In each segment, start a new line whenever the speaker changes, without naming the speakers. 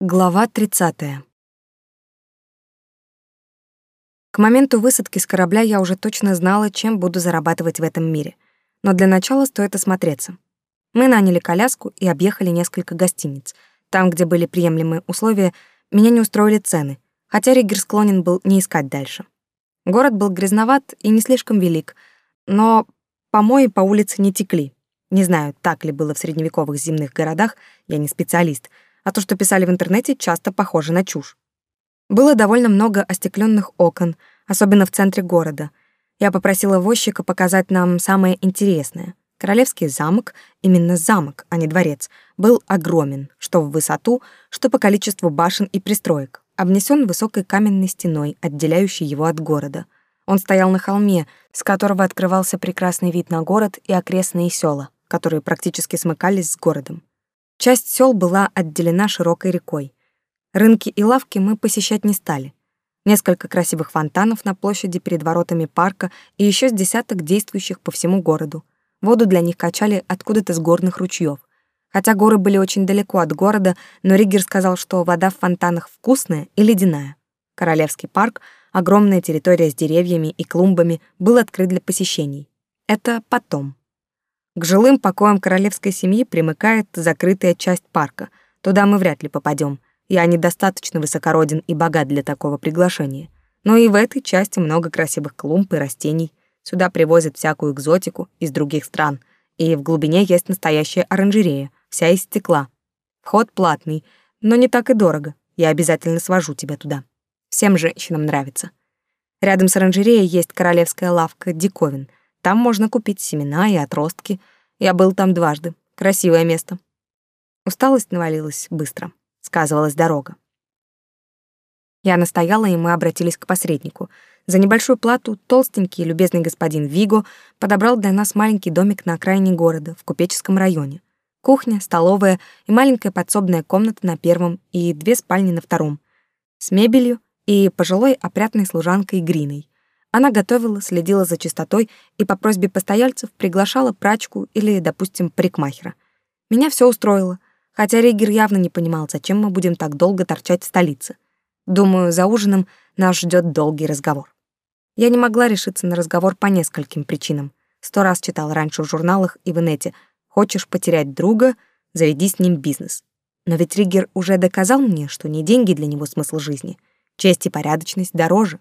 Глава 30. К моменту высадки с корабля я уже точно знала, чем буду зарабатывать в этом мире. Но для начала стоит осмотреться. Мы наняли коляску и объехали несколько гостиниц. Там, где были приемлемые условия, меня не устроили цены, хотя Риггер склонен был не искать дальше. Город был грязноват и не слишком велик, но помои по улице не текли. Не знаю, так ли было в средневековых зимних городах, я не специалист — а то, что писали в интернете, часто похоже на чушь. Было довольно много остекленных окон, особенно в центре города. Я попросила возчика показать нам самое интересное. Королевский замок, именно замок, а не дворец, был огромен, что в высоту, что по количеству башен и пристроек, обнесен высокой каменной стеной, отделяющей его от города. Он стоял на холме, с которого открывался прекрасный вид на город и окрестные села, которые практически смыкались с городом. Часть сел была отделена широкой рекой. Рынки и лавки мы посещать не стали. Несколько красивых фонтанов на площади перед воротами парка и еще с десяток действующих по всему городу. Воду для них качали откуда-то с горных ручьев. Хотя горы были очень далеко от города, но Риггер сказал, что вода в фонтанах вкусная и ледяная. Королевский парк, огромная территория с деревьями и клумбами, был открыт для посещений. Это потом. К жилым покоям королевской семьи примыкает закрытая часть парка. Туда мы вряд ли попадем. Я недостаточно высокороден и богат для такого приглашения. Но и в этой части много красивых клумб и растений. Сюда привозят всякую экзотику из других стран. И в глубине есть настоящая оранжерея, вся из стекла. Вход платный, но не так и дорого. Я обязательно свожу тебя туда. Всем женщинам нравится. Рядом с оранжереей есть королевская лавка диковин — там можно купить семена и отростки. Я был там дважды. Красивое место. Усталость навалилась быстро. Сказывалась дорога. Я настояла, и мы обратились к посреднику. За небольшую плату толстенький любезный господин Виго подобрал для нас маленький домик на окраине города, в купеческом районе. Кухня, столовая и маленькая подсобная комната на первом и две спальни на втором. С мебелью и пожилой опрятной служанкой Гриной. Она готовила, следила за чистотой и по просьбе постояльцев приглашала прачку или, допустим, парикмахера. Меня все устроило, хотя Ригер явно не понимал, зачем мы будем так долго торчать в столице. Думаю, за ужином нас ждет долгий разговор. Я не могла решиться на разговор по нескольким причинам. Сто раз читал раньше в журналах и в инете «Хочешь потерять друга? Заведи с ним бизнес». Но ведь Ригер уже доказал мне, что не деньги для него смысл жизни. Честь и порядочность дороже.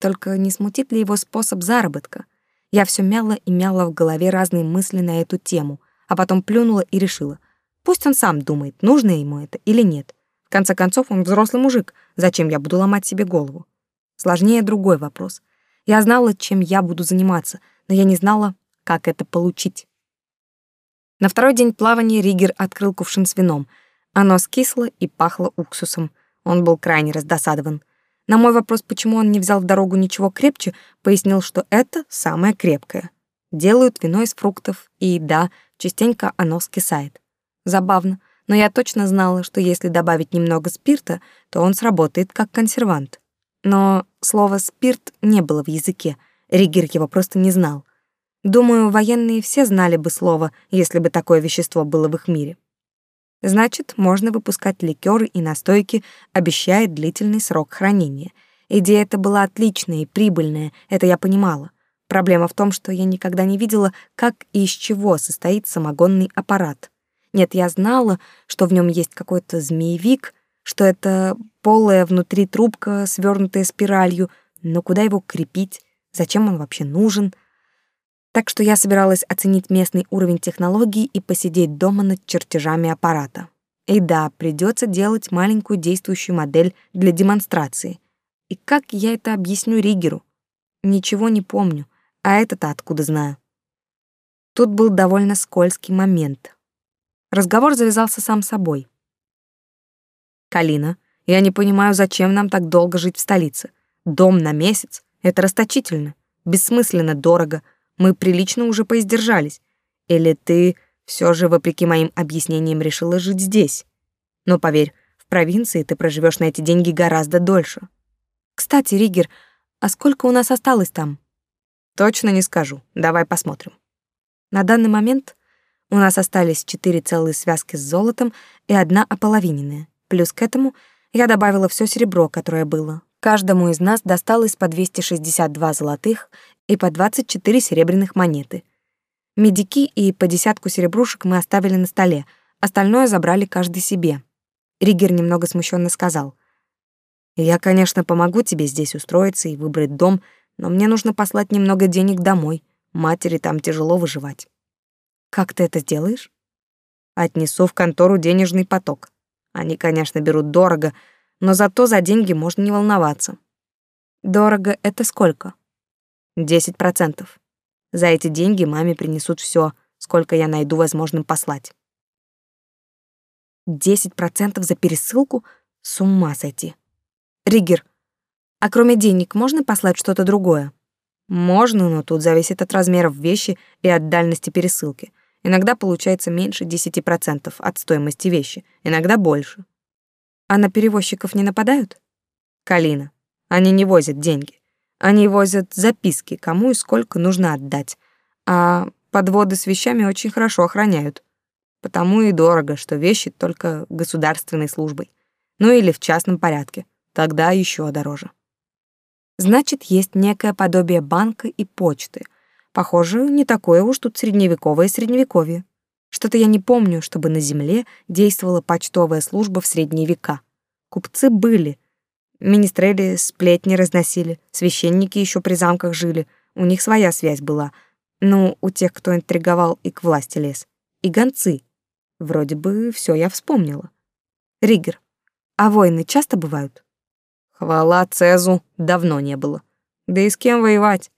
Только не смутит ли его способ заработка? Я все мяла и мяла в голове разные мысли на эту тему, а потом плюнула и решила. Пусть он сам думает, нужно ему это или нет. В конце концов, он взрослый мужик, зачем я буду ломать себе голову? Сложнее другой вопрос. Я знала, чем я буду заниматься, но я не знала, как это получить. На второй день плавания Ригер открыл кувшин с вином. Оно скисло и пахло уксусом. Он был крайне раздосадован. На мой вопрос, почему он не взял в дорогу ничего крепче, пояснил, что это самое крепкое. Делают вино из фруктов, и да, частенько оно скисает. Забавно, но я точно знала, что если добавить немного спирта, то он сработает как консервант. Но слово «спирт» не было в языке, Ригер его просто не знал. Думаю, военные все знали бы слово, если бы такое вещество было в их мире. Значит, можно выпускать ликеры и настойки, обещая длительный срок хранения. Идея эта была отличная и прибыльная, это я понимала. Проблема в том, что я никогда не видела, как и из чего состоит самогонный аппарат. Нет, я знала, что в нем есть какой-то змеевик, что это полая внутри трубка, свернутая спиралью, но куда его крепить, зачем он вообще нужен — так что я собиралась оценить местный уровень технологий и посидеть дома над чертежами аппарата. И да, придется делать маленькую действующую модель для демонстрации. И как я это объясню Ригеру? Ничего не помню, а это-то откуда знаю? Тут был довольно скользкий момент. Разговор завязался сам собой. «Калина, я не понимаю, зачем нам так долго жить в столице. Дом на месяц — это расточительно, бессмысленно дорого — мы прилично уже поиздержались. Или ты все же, вопреки моим объяснениям, решила жить здесь? Но поверь, в провинции ты проживешь на эти деньги гораздо дольше. Кстати, Ригер, а сколько у нас осталось там? Точно не скажу. Давай посмотрим. На данный момент у нас остались четыре целые связки с золотом и одна ополовиненная. Плюс к этому я добавила все серебро, которое было. Каждому из нас досталось по 262 золотых и по 24 серебряных монеты. Медики и по десятку серебрушек мы оставили на столе, остальное забрали каждый себе. Ригер немного смущенно сказал. «Я, конечно, помогу тебе здесь устроиться и выбрать дом, но мне нужно послать немного денег домой. Матери там тяжело выживать». «Как ты это сделаешь?» «Отнесу в контору денежный поток. Они, конечно, берут дорого, но зато за деньги можно не волноваться». «Дорого — это сколько?» «Десять процентов. За эти деньги маме принесут все, сколько я найду возможным послать». «Десять процентов за пересылку? С ума сойти!» «Ригер, а кроме денег можно послать что-то другое?» «Можно, но тут зависит от размеров вещи и от дальности пересылки. Иногда получается меньше 10% от стоимости вещи, иногда больше. А на перевозчиков не нападают? Калина. Они не возят деньги. Они возят записки, кому и сколько нужно отдать. А подводы с вещами очень хорошо охраняют. Потому и дорого, что вещи только государственной службой. Ну или в частном порядке. Тогда еще дороже. Значит, есть некое подобие банка и почты — Похоже, не такое уж тут средневековое средневековье. Что-то я не помню, чтобы на земле действовала почтовая служба в средние века. Купцы были, министрели сплетни разносили, священники еще при замках жили, у них своя связь была. Ну, у тех, кто интриговал и к власти лез. И гонцы. Вроде бы все я вспомнила. Ригер, а войны часто бывают? Хвала Цезу, давно не было. Да и с кем воевать?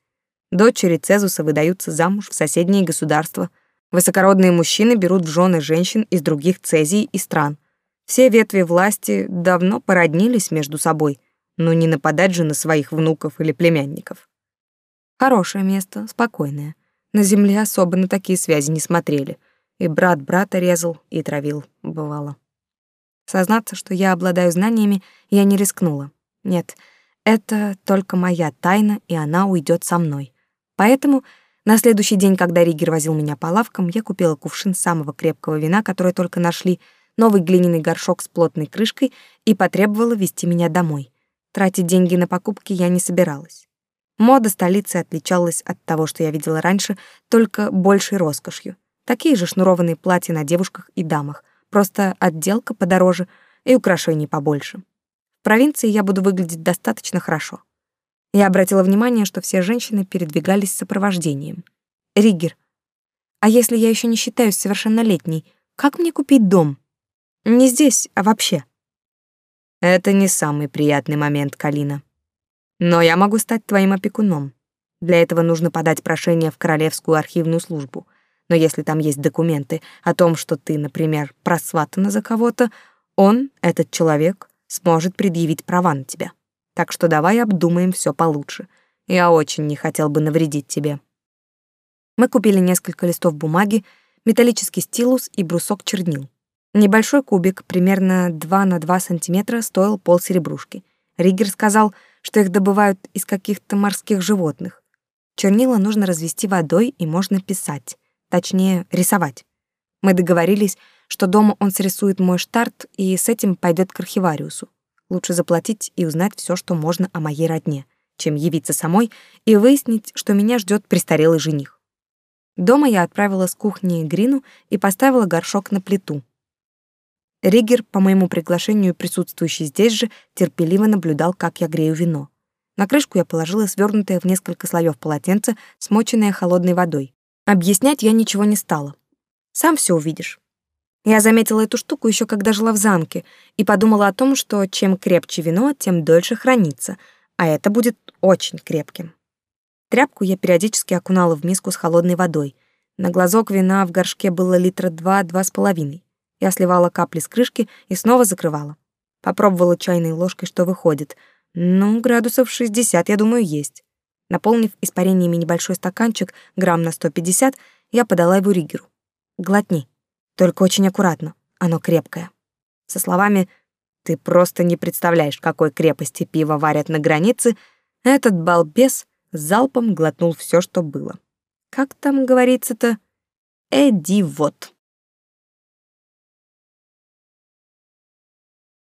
Дочери Цезуса выдаются замуж в соседние государства. Высокородные мужчины берут в жены женщин из других цезий и стран. Все ветви власти давно породнились между собой, но не нападать же на своих внуков или племянников. Хорошее место, спокойное. На земле особо на такие связи не смотрели. И брат брата резал, и травил, бывало. Сознаться, что я обладаю знаниями, я не рискнула. Нет, это только моя тайна, и она уйдет со мной. Поэтому на следующий день, когда Ригер возил меня по лавкам, я купила кувшин самого крепкого вина, которое только нашли, новый глиняный горшок с плотной крышкой и потребовала вести меня домой. Тратить деньги на покупки я не собиралась. Мода столицы отличалась от того, что я видела раньше, только большей роскошью. Такие же шнурованные платья на девушках и дамах, просто отделка подороже и украшений побольше. В провинции я буду выглядеть достаточно хорошо. Я обратила внимание, что все женщины передвигались с сопровождением. Ригер. А если я еще не считаюсь совершеннолетней, как мне купить дом? Не здесь, а вообще. Это не самый приятный момент, Калина. Но я могу стать твоим опекуном. Для этого нужно подать прошение в Королевскую архивную службу. Но если там есть документы о том, что ты, например, просватана за кого-то, он, этот человек, сможет предъявить права на тебя. Так что давай обдумаем все получше. Я очень не хотел бы навредить тебе. Мы купили несколько листов бумаги, металлический стилус и брусок чернил. Небольшой кубик, примерно 2 на 2 сантиметра, стоил полсеребрушки. Ригер сказал, что их добывают из каких-то морских животных. Чернила нужно развести водой и можно писать, точнее, рисовать. Мы договорились, что дома он срисует мой штарт и с этим пойдет к архивариусу. Лучше заплатить и узнать все, что можно о моей родне, чем явиться самой и выяснить, что меня ждет престарелый жених. Дома я отправила с кухни Грину и поставила горшок на плиту. Ригер, по моему приглашению присутствующий здесь же, терпеливо наблюдал, как я грею вино. На крышку я положила свернутое в несколько слоев полотенце, смоченное холодной водой. Объяснять я ничего не стала. Сам все увидишь. Я заметила эту штуку еще когда жила в замке и подумала о том, что чем крепче вино, тем дольше хранится, а это будет очень крепким. Тряпку я периодически окунала в миску с холодной водой. На глазок вина в горшке было литра два-два с половиной. Я сливала капли с крышки и снова закрывала. Попробовала чайной ложкой, что выходит. Ну, градусов 60, я думаю, есть. Наполнив испарениями небольшой стаканчик, грамм на 150, я подала его Ригеру. «Глотни». Только очень аккуратно, оно крепкое. Со словами «ты просто не представляешь, какой крепости пиво варят на границе», этот балбес залпом глотнул все, что было. Как там говорится-то? Эди вот.